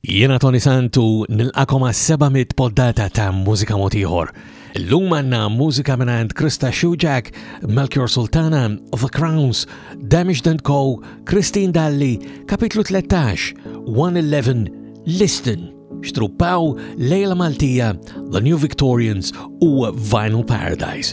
Jiena Toni Sant u nilqakom għas-700 poddata ta' Mużika Mod Ieħor. Illum għandna mużika mingħand Krista Shujak, Melchior Sultana, The Crowns, Damaged and Co, Christine Dalli, kapitlu 13, 111, Listen, xtruppaw Lejla Maltija, The New Victorians u Vinyl Paradise.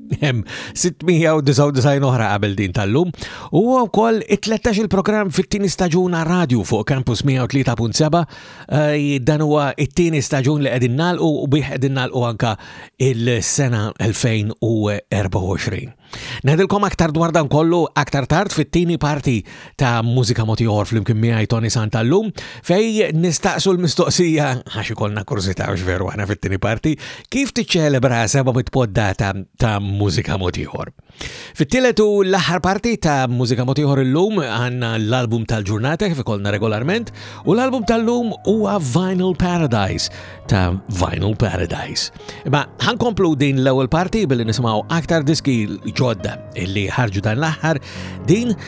hemm 699 oħra qabel din tal-lum, u wkoll it-13 il-programm fit-tieni staġun radju fuq Campus 103.7, eh, dan huwa it-tieni staġun li qegħdin nagħlqu u bih qegħdin nagħlqu anka il-sena 2024. Ngħidilkom aktar dwar dan kollu aktar tard fit-tieni parti ta' mużika motiħor fl-imkien miħaj Tony Santallum fej nistaqsu l-mistoqsija għax ikollna kurzita għax veru għana fit tini parti kif tiċċelebra seba poddata ta' mużika motiħor. fit tilet u l-aħħar parti ta' mużika motiħor illum għanna l-album tal-ġurnata kif ikollna regolarment u l-album tal-lum huwa Vinyl Paradise ta' Vinyl Paradise. Ma ħankomplu din l-ewwel parti billi nismaw aktar diski ġodda illi ħarġu dan l-aħħar din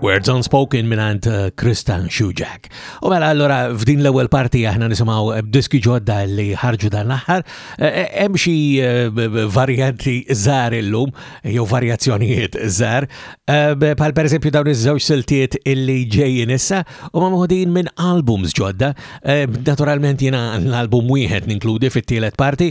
Words Unspoken minant uh, Kristan Shujak. U mela allora f'din l-ewwel parti aħna nisimgħu uh, diski ġodda li ħarġu dan l-aħħar. Uh, eh, hemm xi uh, varjanti żgħar illum jew varjazzjonijiet żgħar. Uh, Pal pereżempju dawn iż-żewġ siltiet illi ġejjin issa u ma moħdin minn albums ġodda. Uh, naturalment jiena l-album wieħed ninkludi fit-tielet parti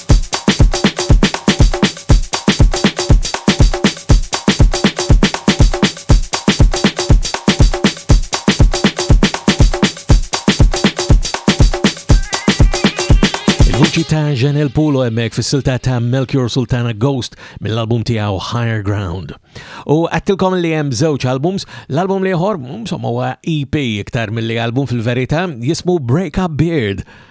Voċi ta' Janel Pulo emmek fis-silta ta' Melchior Sultana Ghost mill-album tiegħu Higher Ground. U għattilkom li hemm żewġ albums, l-album li ieħor insomma huwa EP iktar milli album fil-verità jismu Break Up Beard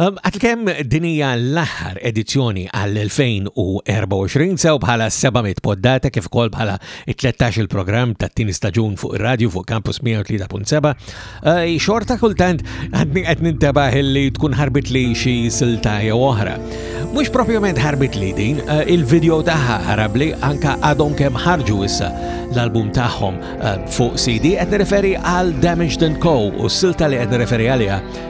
Għatkemm dinija l-aħħar edizzjoni għall-2024 sew bħala 700 poddata kif kol bħala 13 il-programm ta' tini staġun fuq il radju fuq Campus 103.7, eh, xorta kultant għadni qed nintabaħ li tkun ħarbit li xi silta jew oħra. Mhux propjament ħarbit li din, eh, il-video tagħha ħarabli anka għadhom kemm ħarġu issa l-album tagħhom eh, fuq CD qed nirreferi għal Damaged Co u s-silta li qed nirreferi għaliha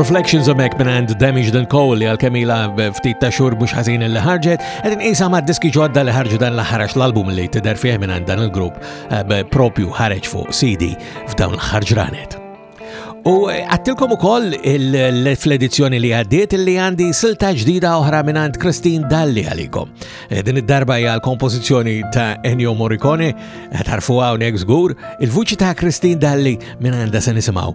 Reflections of Mac Minand Damage Than Cole li għal-kemila ftit ta' xur mux ħazin li ħarġet, għed nqisa ma' diski ġodda li ħarġu dan l-ħarax l-album li t-der fieħ Minand dan il-grupp eh, propju ħareġ fuq CD f'dawn l-ħarġranet. U eh, għattilkom u koll l-edizzjoni li għaddiet li għandi silta ġdida oħra minant Christine Dalli għalikom. Eh, din id-darba hija l-kompożizzjoni ta' Ennio Morricone, tarfu għawnek zgur, il-vuċi ta' Christine Dalli minanda se nisimaw.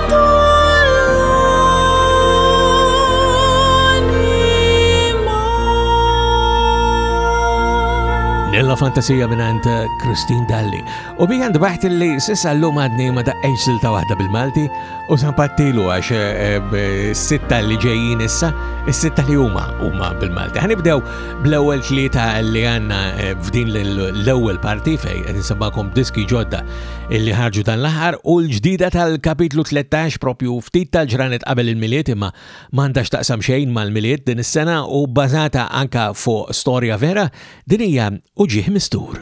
Nella fantasija minant eh, Christine Dalli. U bija ndbaħt li sissa l-lum għadni ma ta' eġsil ta' wahda bil-Malti u zampattilu għax eh, eh, sitta li ġejjin issa, sitta li huma huma bil-Malti. Għanibdew bl-ewwel tlieta li għanna f'din l-ewwel parti fej qed diski ġodda illi ħarġu dan l-aħħar u l-ġdida tal-kapitlu 13 propju ftit tal-ġranet qabel il-miliet imma m'għandax taqsam xejn mal-miliet din is-sena u bbażata anka fuq storja vera din hija uġieħ mistur.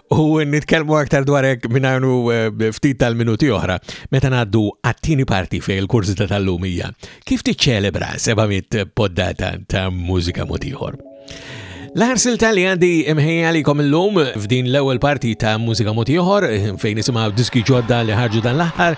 U nitkellmu aktar dwar hekk mingħajru eh, ftit tal-minuti oħra meta ngħaddu għat-tieni parti fejn il-kursita tal-lum hija kif tiċċelebra 700 poddata ta' mużika motiħor. L-ħarsil tal-li għandi imħejjalikom l-lum f'din l-ewel parti ta' mużika motiħor fejn nisimaw diski ġodda li ħarġu dan l-aħħar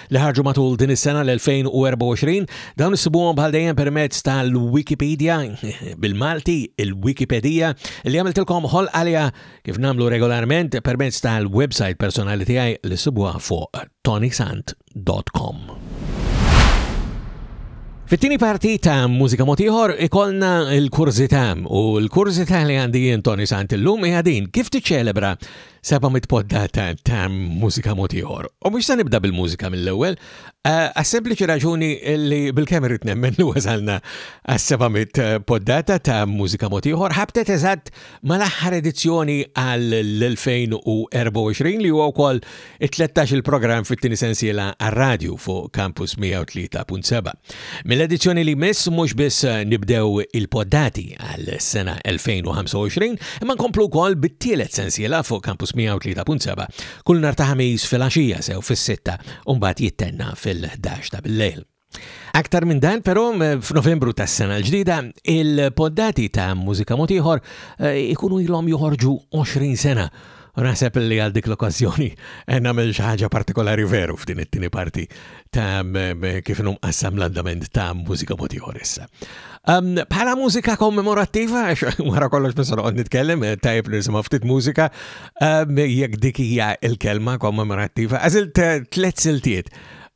li ħarġu matul din is-sena l-2024, dawn issibuhom bħal dejjem permezz tal-Wikipedia bil-Malti, il-Wikipedija, li għamiltilkom ħol għalija kif namlu regolarment permezz tal-website personali tiegħi li sibuha fuq tonisant.com. Fit-tieni parti ta' mużika motiħor ikolna l-kurzita u l-kurzita li għandi jien Tony Sant illum hija din kif tiċċelebra seba' mit poddata ta' mużika mod ieħor. U mhux se nibda bil-mużika mill-ewwel, eh, għas-sempliċi raġuni li bil-kemm irrid nemmen li wasalna għas-seba' mit eh, poddata ta' mużika mod ieħor ħabtet eżatt mal-aħħar edizzjoni għall-2024 li huwa wkoll it-13 il-programm fit-tieni sensiela għar-radju fuq Campus 103.7. Mill-edizzjoni li jmiss mhux biss eh, nibdew il-poddati għal sena 2025, imma nkomplu wkoll bit-tielet sensiela fuq Campus 103.7 kull nar ta' ħamis fil-għaxija sew fis-sitta u mbagħad jittenna fil-11 ta' bil-lejl. Aktar minn dan, però, eh, f'Novembru tas sena l-ġdida, il-poddati ta' mużika motiħor eh, ikunu ilhom joħorġu 20 sena U naħseb li għal dik l-okkażjoni eh, nagħmel xi ħaġa partikolari veru f'din it-tieni parti ta' kif inhom qassam l-andament ta' mużika moti issa. Bħala mużika kommemorattiva, wara kollox minn noqgħod nitkellem, eh, tajb li nisimgħu ftit mużika, jekk dik hija l-kelma kommemorattiva, għażil tliet siltiet.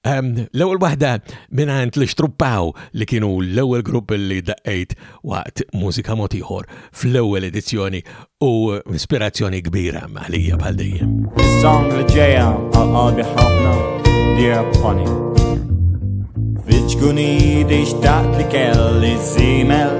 Ehm, l-ewwel waħda mingħand li xtruppaw li kienu l-ewwel grupp li daqqejt waqt mużika mod ieħor fl-ewwel edizzjoni u ispirazzjoni kbira għalija bħal dejjem. Song li ġejja għal qalbi ħafna dear funny. Viċkuni dix daqt li kelli zimel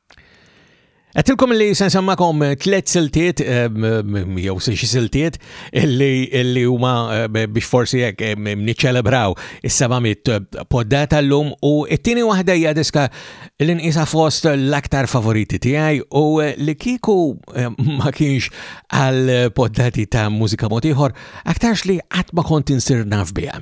Għatilkom li sen sammakom eh, tlet siltiet, eh, jew xi siltiet, li huma eh, biex forsi jek niċċelebraw is-sabamit podda tal-lum u it-tieni waħda hija diska li nqisa fost l-aktar favoriti tiegħi u li kiku ma kienx għal poddati ta' mużika motiħor, aktarx li qatt ma kont insir naf biha.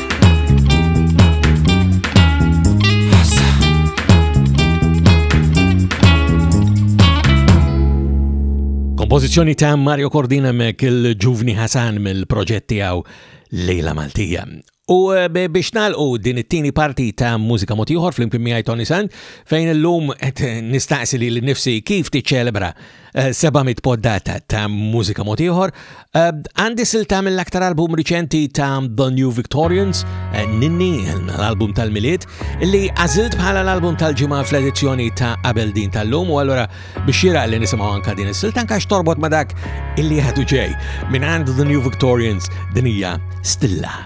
Kompożizzjoni ta' Mario Cordina mek il-ġuvni Hasan mill-proġett tiegħu Lejla Maltija. U eh, biex nalqu din it-tieni parti ta' mużika motiħor fl-imkien miegħi Tony San fejn illum qed nistaqsi li nifsi kif tiċċelebra 700 poddata ta' mużika mod ieħor. Għandi uh, silta mill-aktar album riċenti ta' The New Victorians, uh, Ninni, l-album tal-miliet, li għażilt bħala l-album tal-ġimgħa fl-edizzjoni ta' qabel din tal-lum u allura biex jira li nisimgħu anka din is-silta anka x'torbot ma' dak illi ħadu ġej minn għand The New Victorians din hija Stilla.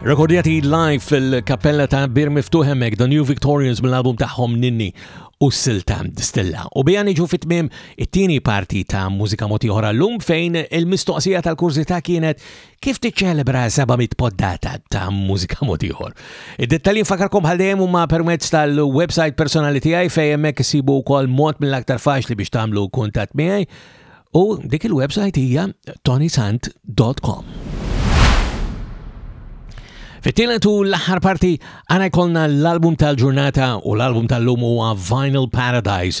Rekordjati live fil-kappella ta' Bir Miftuħ hemmhekk The New Victorians mill-album tagħhom Ninni u Silta Distilla. U bija niġu fit-tmiem it-tieni parti ta' mużika moti oħra llum fejn il-mistoqsija tal-kurżità kienet kif tiċċelebra 700 poddata ta' mużika mod ieħor. Id-dettalji nfakarkom bħal dejjem huma permezz tal-website personali tiegħi fejn hemmhekk isibu wkoll mod mill-aktar faċli biex tagħmlu kuntatt miegħi u dik il-website hija tonisant.com. Fittilet u l-aħħar parti għana jkollna l-album tal-ġurnata u l-album tal-lum huwa Vinyl Paradise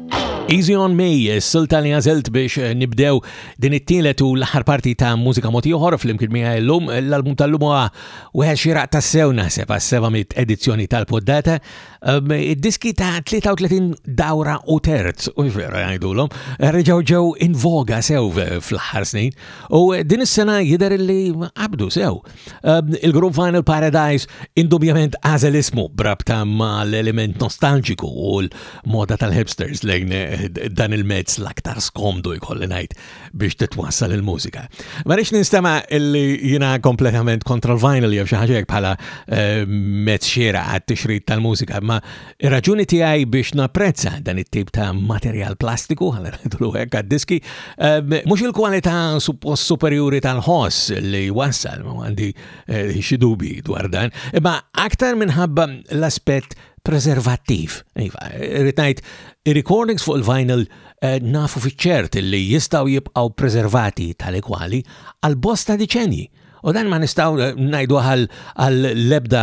Easy on Me, silta li għażilt biex eh, nibdew din it-tielet u l-aħħar parti ta' mużika moti oħor fl-imkien miegħi llum. L-album tal-lum huwa wieħed xieraq tassew naħseb għas-700 edizzjoni tal-poddata. Ehm, id-diski ta' 33 dawra u terz, u vera jgħidulhom, reġgħu ġew invoga sew fl-aħħar snin. U din is-sena jidher li qabdu sew. Ehm, Il-grupp Vinyl Paradise indubjament għazel ismu brabta ma l-element nostalġiku u l-moda tal-hipsters lejn eh, dan il-mezz l-aktar skomdu jkolli ngħid biex titwassal il-mużika. Ma rix ninstema illi jina kompletament kontra l-vinyl jew xi ħaġa bħala eh, mezz xiera għat-tixrid tal-mużika, ma Ir-raġuni tiegħi biex napprezza dan it-tip ta' materjal plastiku, għal ngħidlu hekk għad-diski, ehm, mhux il-kwalità suppost superjuri tal-ħoss li wassal ma għandi eh, xi dubi dwar dan, imma aktar minħabba l-aspett preservattiv. Iva, irrid ngħid, ir-recordings fuq il-vinyl eh, nafu fiċ-ċert li jistgħu jibqgħu preservati tal-ekwali għal bosta diċenji U dan ma nistaw najdu għal-lebda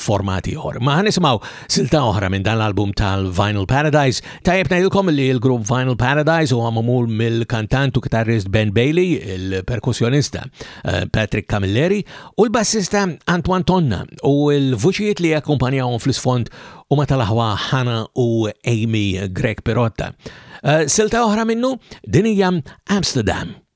formati oħra. Ma għanisimaw silta oħra minn dan l-album tal-Vinyl Paradise. Tajjeb najdilkom li l-grupp Vinyl Paradise u għamamul mill-kantant u kitarrist Ben Bailey, il-perkussjonista eh, Patrick Camilleri u l-bassista Antoine Tonna u l-vuċijiet li jakkumpanjawhom fl-isfond u ma tal-aħwa Hanna u Amy Greg Perotta. Eh, silta oħra minnu dinija Amsterdam.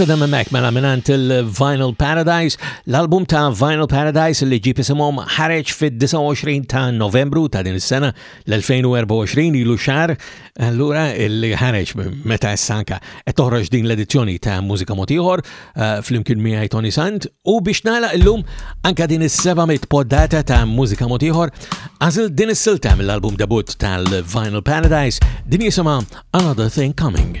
Amsterdam Mac mela minant il-Vinyl Paradise, l-album ta' Vinyl Paradise li ġib isimhom ħareġ fid-29 ta' Novembru ta' din is-sena l-2024 ilu xar Allura li ħareġ meta s-sanka qed toħroġ din l-edizzjoni ta' Mużika Motiħor eh, flimkien miegħi Tony Sant u biex nagħlaq illum anka din is-700 poddata ta' Mużika Motiħor għażil din is-silta mill-album debut tal-Vinyl Paradise din jisimha Another Thing Coming.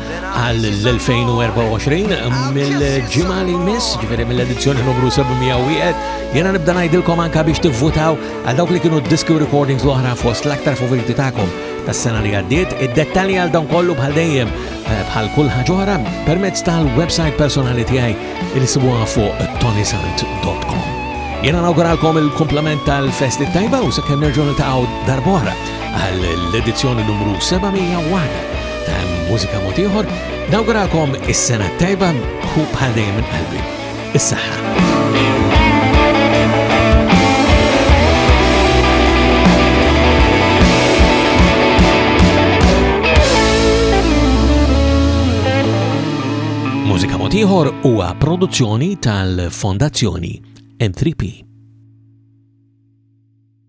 għal l-2024 mill-ġimgħa li miss, ġifieri mill-edizzjoni numru 701, jiena nibda ngħidilkom anka biex tivvutaw għal dawk li kienu diski recordings l-oħra fost l-aktar favoriti tagħkom tas-sena li għaddiet. Id-dettalji għal dawn kollu bħal dejjem eh, bħal kull ħaġora permezz tal-website personali tiegħi li sibuha fuq tonisant.com. Jiena nawguralkom il-komplement tal-festi tajba u sakemm nerġgħu nitaqgħu darbora għal l-edizzjoni numru 701 Mużika mod ieħor, nawgurakom is-sena tajba u bħal dejjem qalbi. Is-saħħa. Mużika motiħor huwa produzzjoni tal-Fondazzjoni M3P.